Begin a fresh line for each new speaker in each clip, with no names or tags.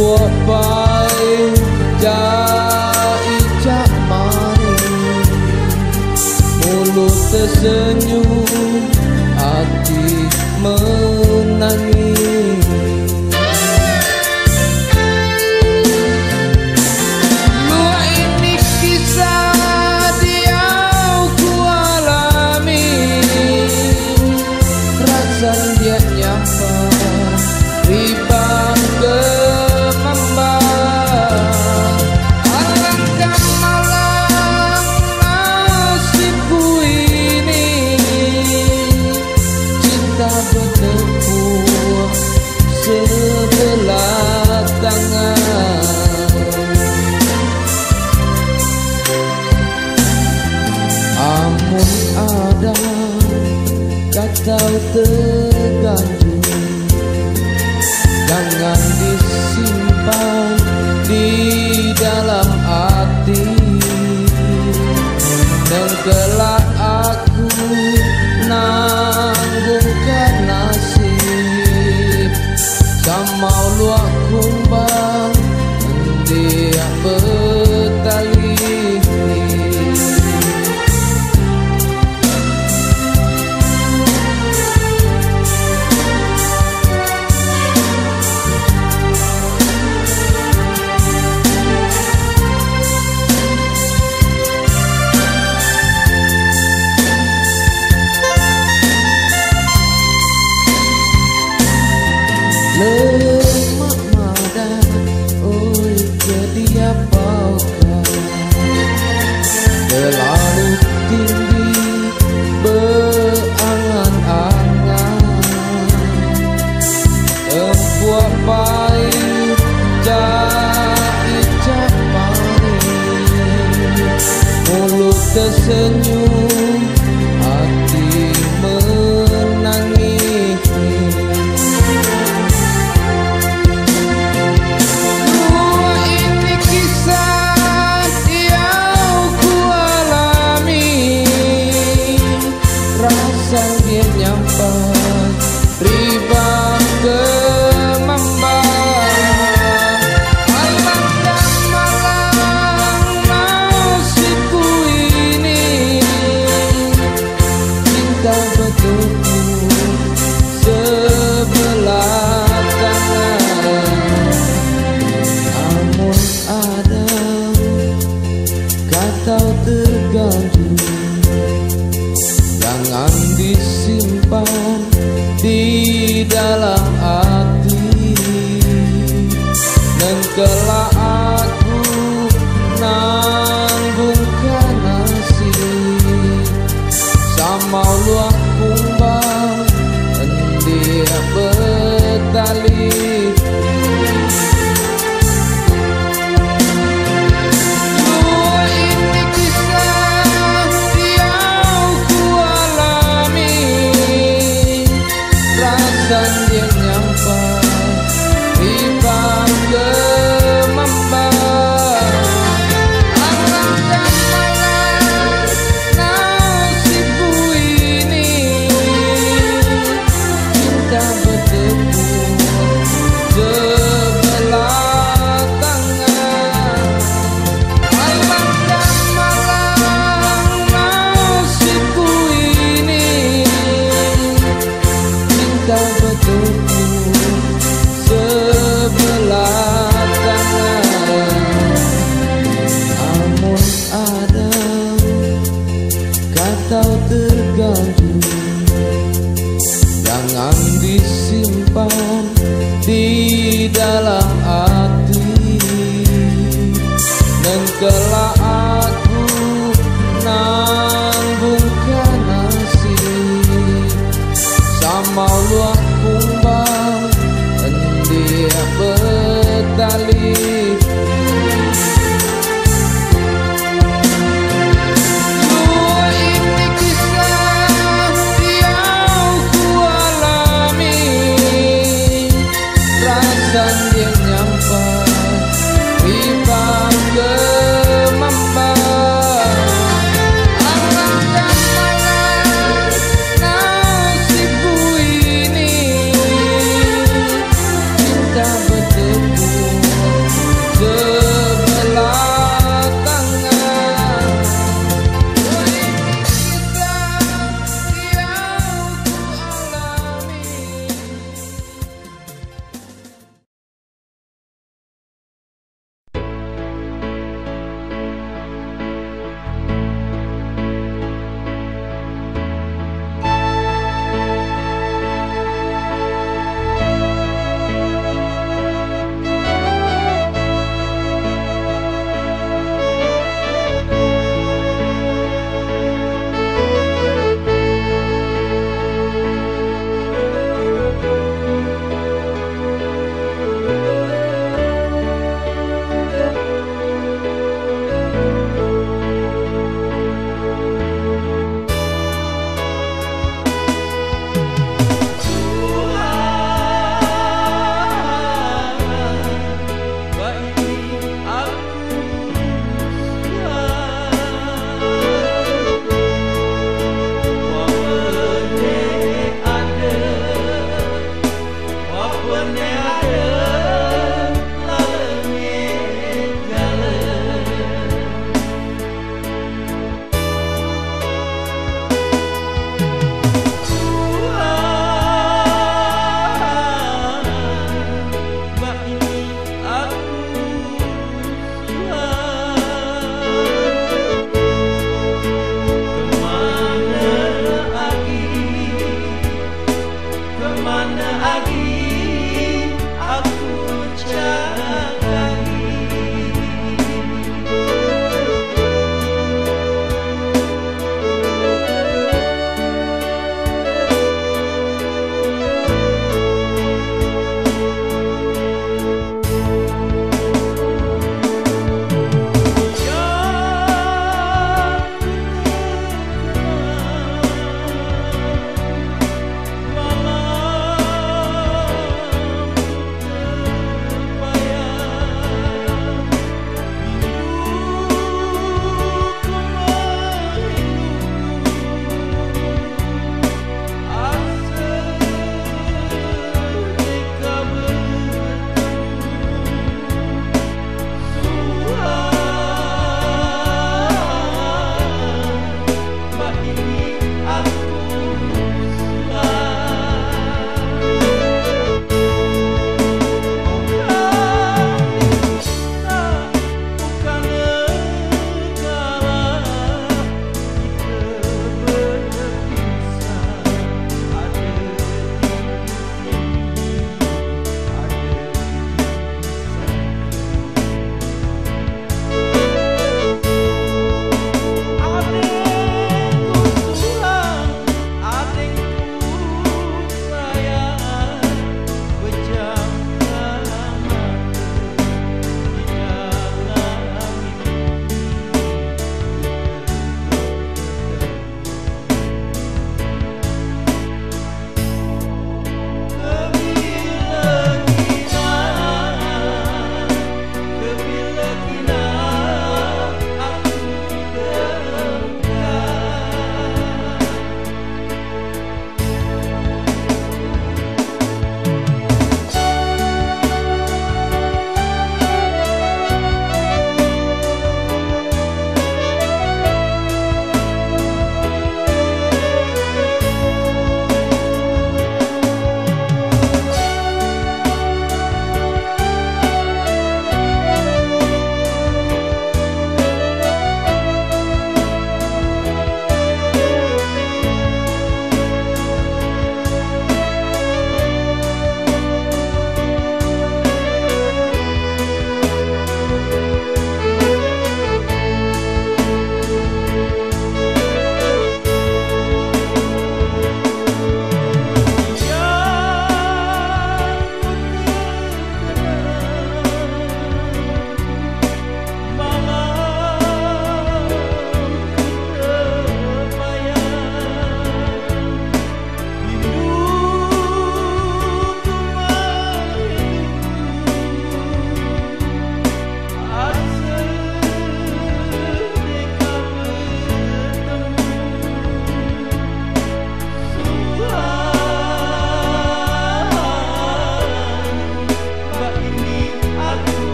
what by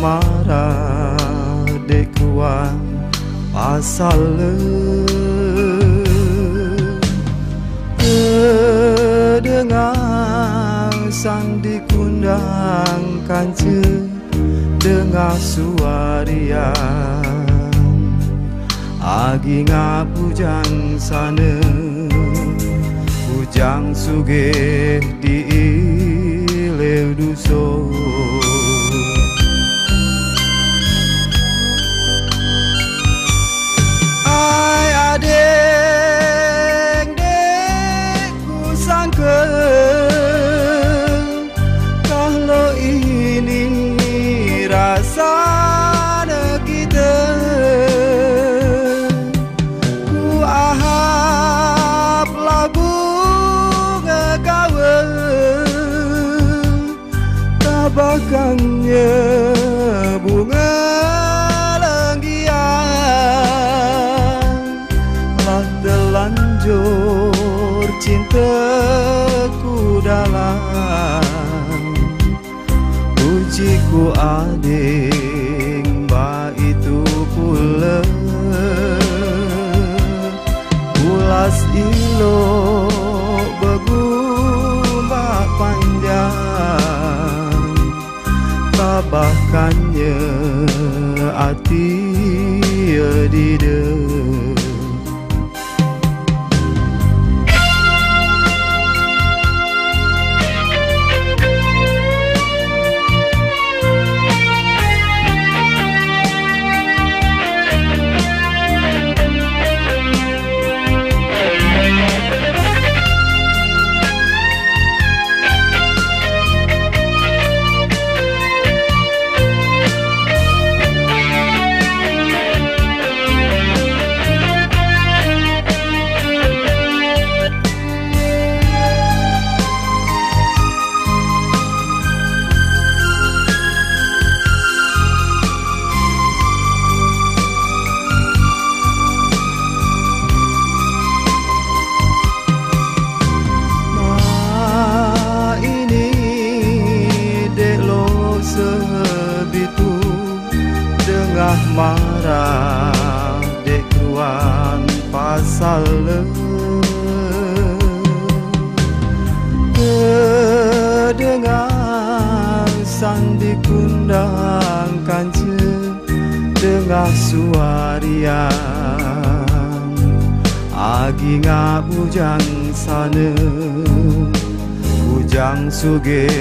asmara dekuan pasal kedengar sang dikundang kance Dengar suarian Agi ngapujang sana Ujang suge di ileu suge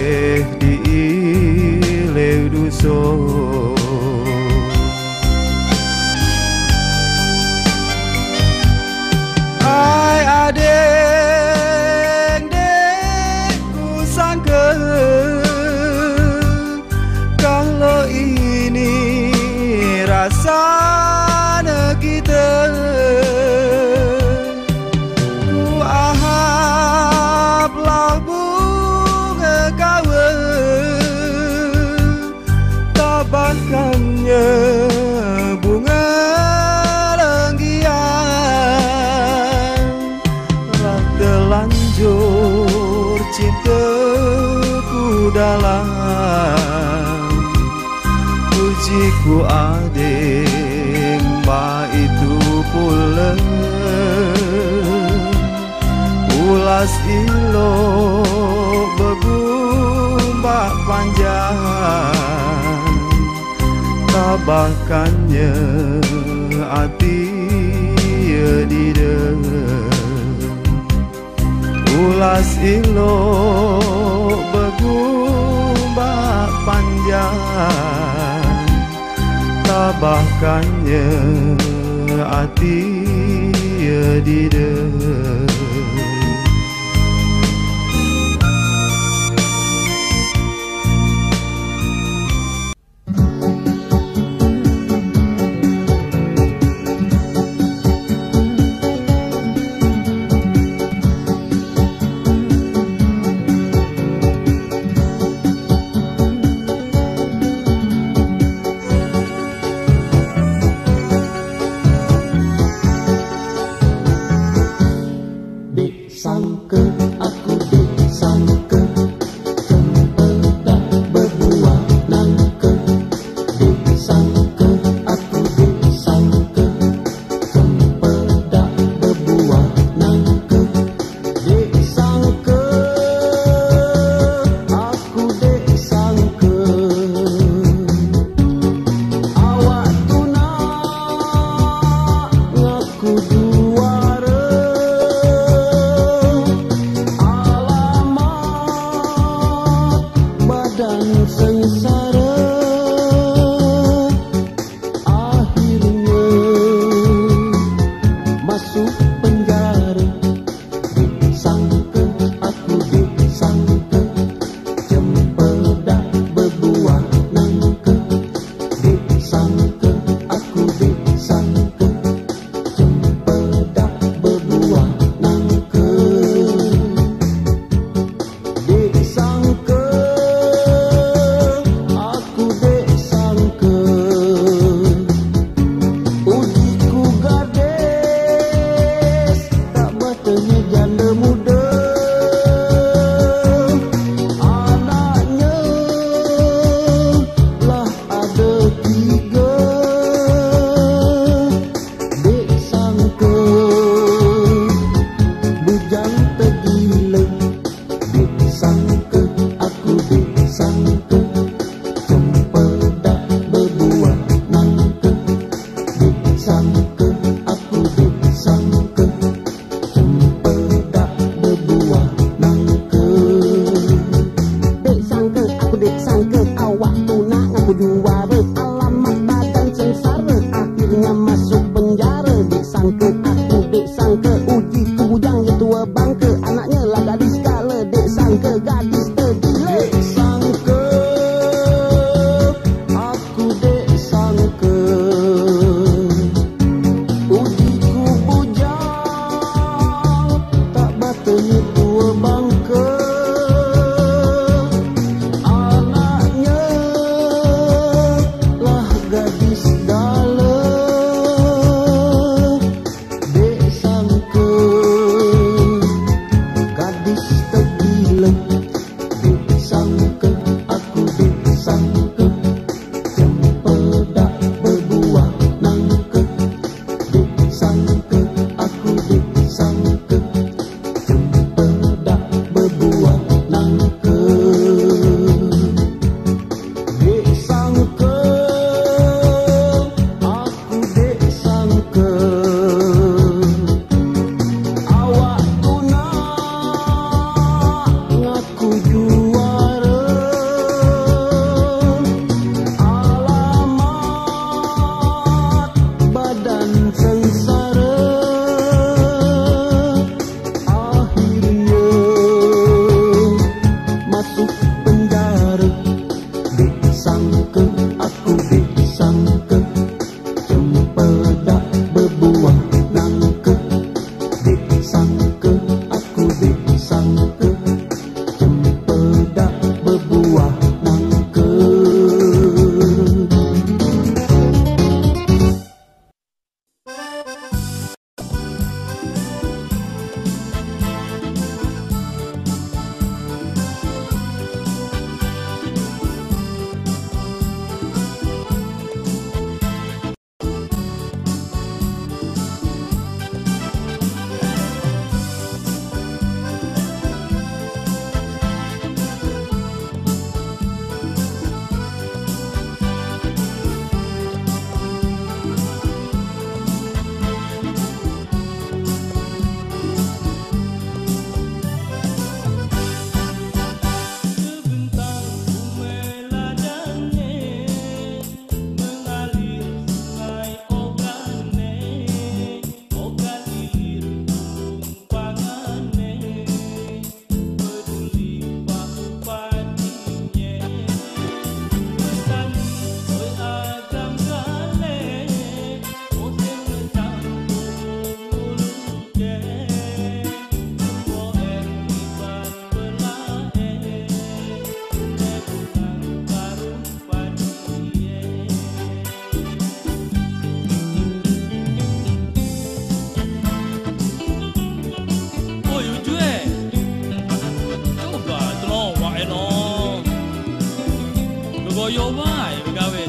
koyo wae gawe.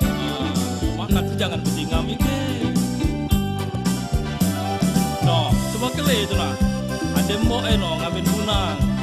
Ah, maka tuh jangan ketinggal mikir. No, coba kele itu lah. Ada mau eno ngawin punang.